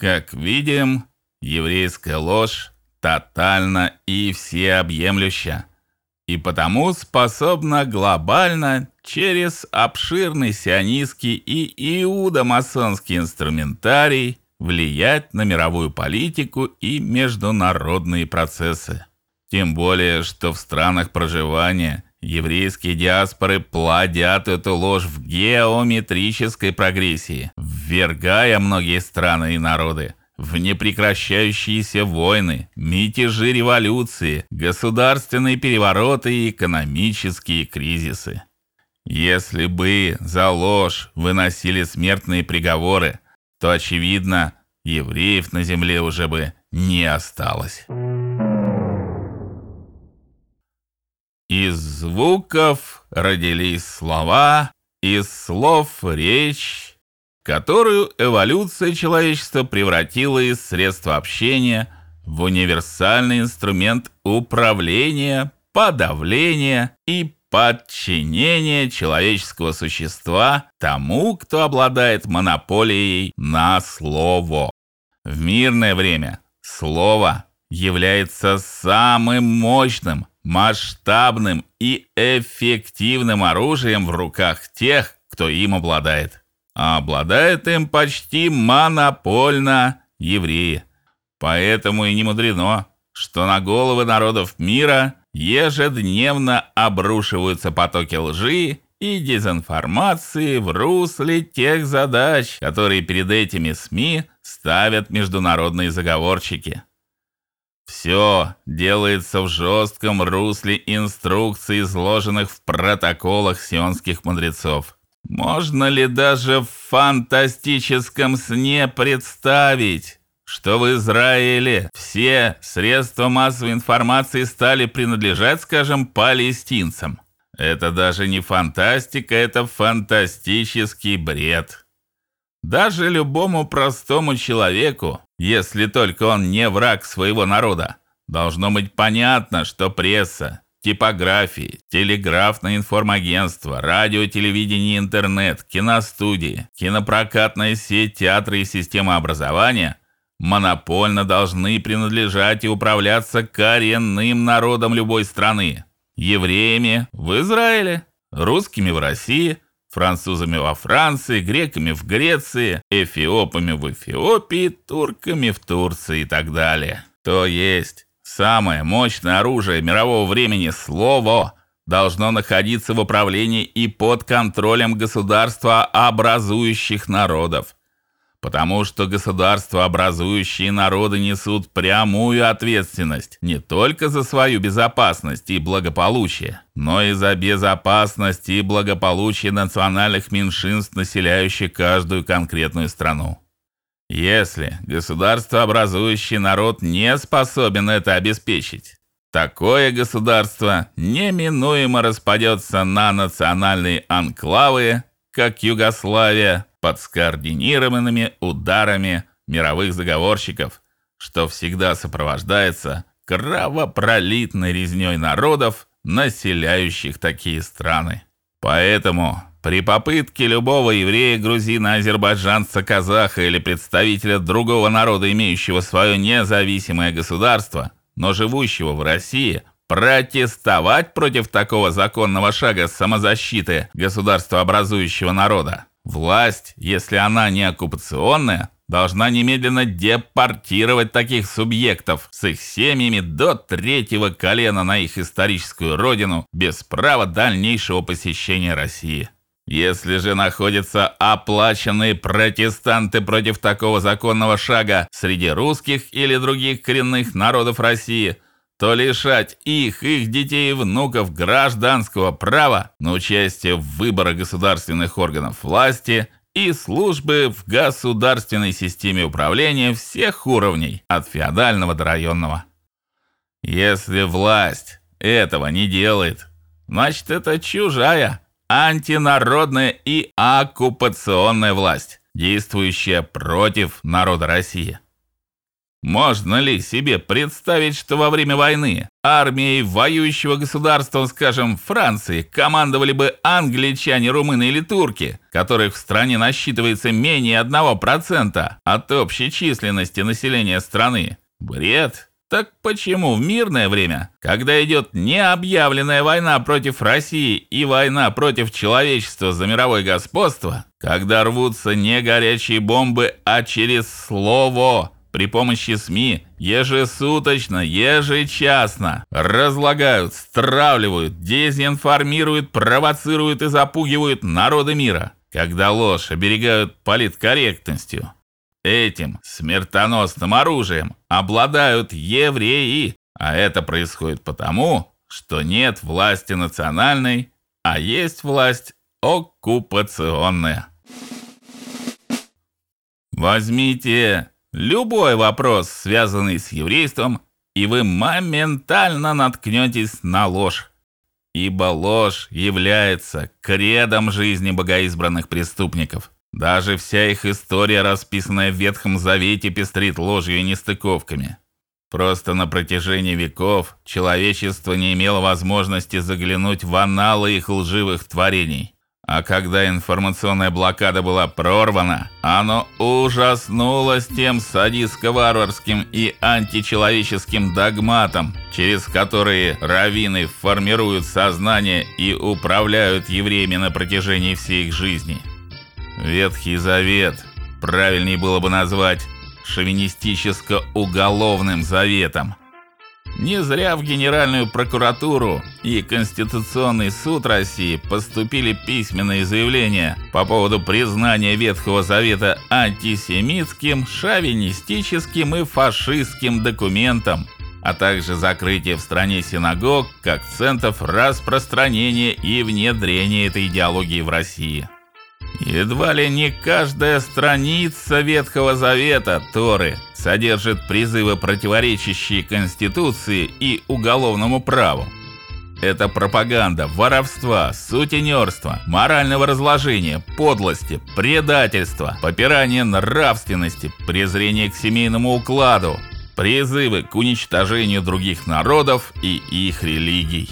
Как видим, еврейская ложь тотальна и всеобъемлюща, и потому способна глобально через обширный сионистский и иудомасонский инструментарий влиять на мировую политику и международные процессы. Тем более, что в странах проживания еврейские диаспоры плодят эту ложь в геометрической прогрессии, ввергая многие страны и народы в непрекращающиеся войны, мятежи, революции, государственные перевороты и экономические кризисы. Если бы за ложь выносили смертные приговоры, то очевидно, евреев на земле уже бы не осталось. Из звуков родились слова, из слов речь, которую эволюция человечества превратила из средства общения в универсальный инструмент управления, подавления и подчинения человеческого существа тому, кто обладает монополией на слово. В мирное время слово является самым мощным, масштабным и эффективным оружием в руках тех, кто им обладает. А обладает им почти монопольно евреи. Поэтому и не мудрено, что на головы народов мира ежедневно обрушиваются потоки лжи и дезинформации в русле тех задач, которые перед этими СМИ ставят международные заговорщики. Все делается в жестком русле инструкций, изложенных в протоколах сионских мудрецов. Можно ли даже в фантастическом сне представить, что в Израиле все средства массовой информации стали принадлежать, скажем, палестинцам? Это даже не фантастика, это фантастический бред. Даже любому простому человеку, если только он не враг своего народа, должно быть понятно, что пресса, типографии, телеграфное информагентство, радио, телевидение, интернет, киностудии, кинопрокатная сеть, театры и система образования монопольно должны принадлежать и управляться коренным народом любой страны. Евреями в Израиле, русскими в России – французами во Франции, греками в Греции, эфиопами в Эфиопии, турками в Турции и так далее. То есть самое мощное оружие мирового времени слово должно находиться в управлении и под контролем государства образующих народов потому что государствообразующие народы несут прямую ответственность не только за свою безопасность и благополучие, но и за безопасность и благополучие национальных меньшинств, населяющих каждую конкретную страну. Если государствообразующий народ не способен это обеспечить, такое государство неминуемо распадется на национальные анклавы, как Югославия, под скоординированными ударами мировых заговорщиков, что всегда сопровождается кровопролитной резнёй народов, населяющих такие страны. Поэтому при попытке любого еврея, грузина, азербайджанца, казаха или представителя другого народа, имеющего свое независимое государство, но живущего в России, протестовать против такого законного шага самозащиты государствообразующего народа, Власть, если она не оккупационная, должна немедленно депортировать таких субъектов с их семьями до третьего колена на их историческую родину без права дальнейшего посещения России. Если же находятся оплаченные протестанты против такого законного шага среди русских или других коренных народов России – то лишать их, их детей и внуков гражданского права на участие в выборах государственных органов власти и службы в государственной системе управления всех уровней, от феодального до районного. Если власть этого не делает, значит это чужая, антинародная и оккупационная власть, действующая против народа России. Можно ли себе представить, что во время войны армией воюющего государства, скажем, Франции, командовали бы англичане, румыны или турки, которых в стране насчитывается менее 1% от общей численности населения страны? Бред. Так почему в мирное время, когда идет необъявленная война против России и война против человечества за мировое господство, когда рвутся не горячие бомбы, а через слово при помощи СМИ ежесуточно, ежечасно разлагают, стравливают, дезинформируют, провоцируют и запугивают народы мира, когда ложь оберегают политкорректностью. Этим смертоносным оружием обладают евреи, а это происходит потому, что нет власти национальной, а есть власть оккупационная. Возьмите любой вопрос, связанный с еврейством, и вы моментально наткнётесь на ложь. Ибо ложь является кредом жизни богоизбранных преступников. Даже вся их история, расписанная в Ветхом Завете, пестрит ложью и нестыковками. Просто на протяжении веков человечество не имело возможности заглянуть в аналы их лживых творений. А когда информационная блокада была прорвана, оно ужаснулось тем садистско-варварским и античеловеческим догматом, через которые раввины формируют сознание и управляют евреями на протяжении всей их жизни. Ветхий Завет правильнее было бы назвать шовинистическо-уголовным заветом. Не зря в Генеральную прокуратуру и Конституционный суд России поступили письменные заявления по поводу признания Ветхого Завета антисемитским, шовинистическим и фашистским документом, а также закрытие в стране синагог как центров распространения и внедрения этой идеологии в России. Едва ли не каждая страница Ветхого Завета Торы содержит призывы, противоречащие Конституции и уголовному праву. Это пропаганда воровства, сутенерства, морального разложения, подлости, предательства, попирания нравственности, презрения к семейному укладу, призывы к уничтожению других народов и их религий.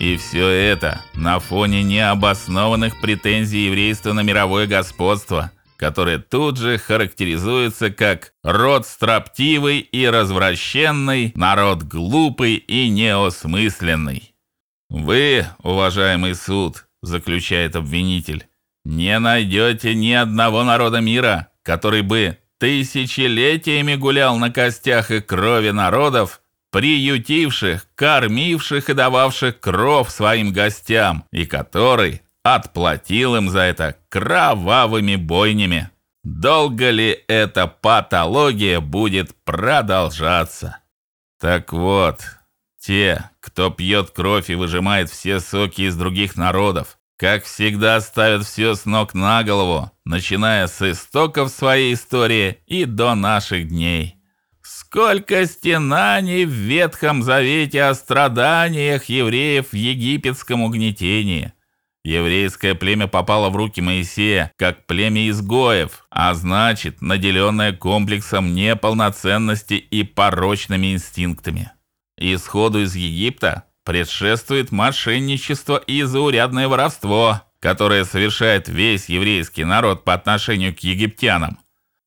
И все это на фоне необоснованных претензий еврейства на мировое господство, которое тут же характеризуется как род строптивый и развращенный, народ глупый и неосмысленный. Вы, уважаемый суд, заключает обвинитель, не найдете ни одного народа мира, который бы тысячелетиями гулял на костях и крови народов, приютивших, кормивших и дававших кров своим гостям, и который отплатил им за это кровавыми бойнями. Долго ли эта патология будет продолжаться? Так вот, те, кто пьет кровь и выжимает все соки из других народов, как всегда ставят все с ног на голову, начиная с истоков своей истории и до наших дней. Сколько стенаний в Ветхом Завете о страданиях евреев в египетском угнетении. Еврейское племя попало в руки Моисея как племя изгоев, а значит, наделенное комплексом неполноценности и порочными инстинктами. Исходу из Египта предшествует мошенничество и заурядное воровство, которое совершает весь еврейский народ по отношению к египтянам.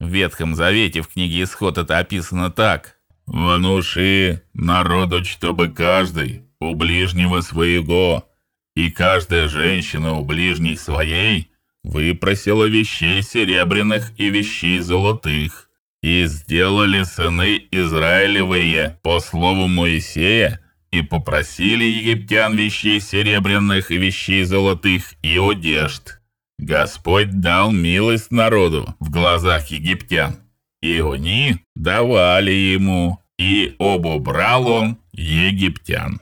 В Ветхом Завете в книге Исход это описано так: "Внуши народу, чтобы каждый у ближнего своего и каждая женщина у ближней своей выпросила вещей серебряных и вещей золотых, и сделали сыны Израилевые по слову Моисея и попросили египтян вещей серебряных и вещей золотых и одежд. Господь дал милость народу в глазах египтян, и они давали ему, и обобрал он египтян.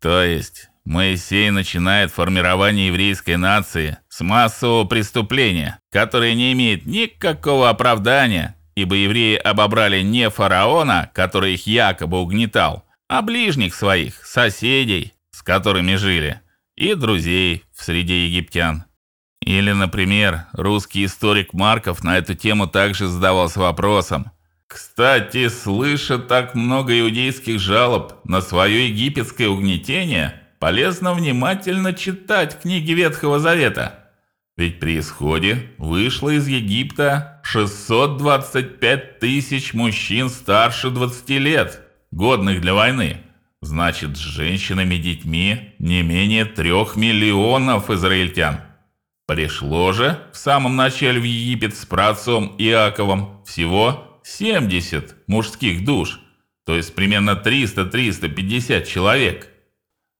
То есть Моисей начинает формирование еврейской нации с массового преступления, которое не имеет никакого оправдания, ибо евреи обобрали не фараона, который их якобы угнетал, а ближних своих, соседей, с которыми жили, и друзей в среде египтян. Или, например, русский историк Марков на эту тему также задавался вопросом: Кстати, слыша так много иудейских жалоб на свое египетское угнетение, полезно внимательно читать книги Ветхого Завета. Ведь при исходе вышло из Египта 625 тысяч мужчин старше 20 лет, годных для войны. Значит, с женщинами и детьми не менее трех миллионов израильтян. Пришло же в самом начале в Египет с праотцом Иаковом всего 70 мужских душ, то есть примерно 300-350 человек.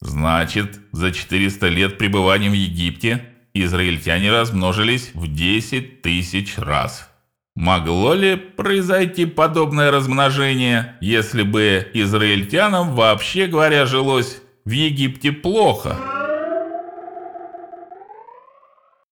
Значит, за 400 лет пребывания в Египте израильтяне размножились в 10 тысяч раз. Могло ли произойти подобное размножение, если бы израильтянам вообще говоря жилось в Египте плохо?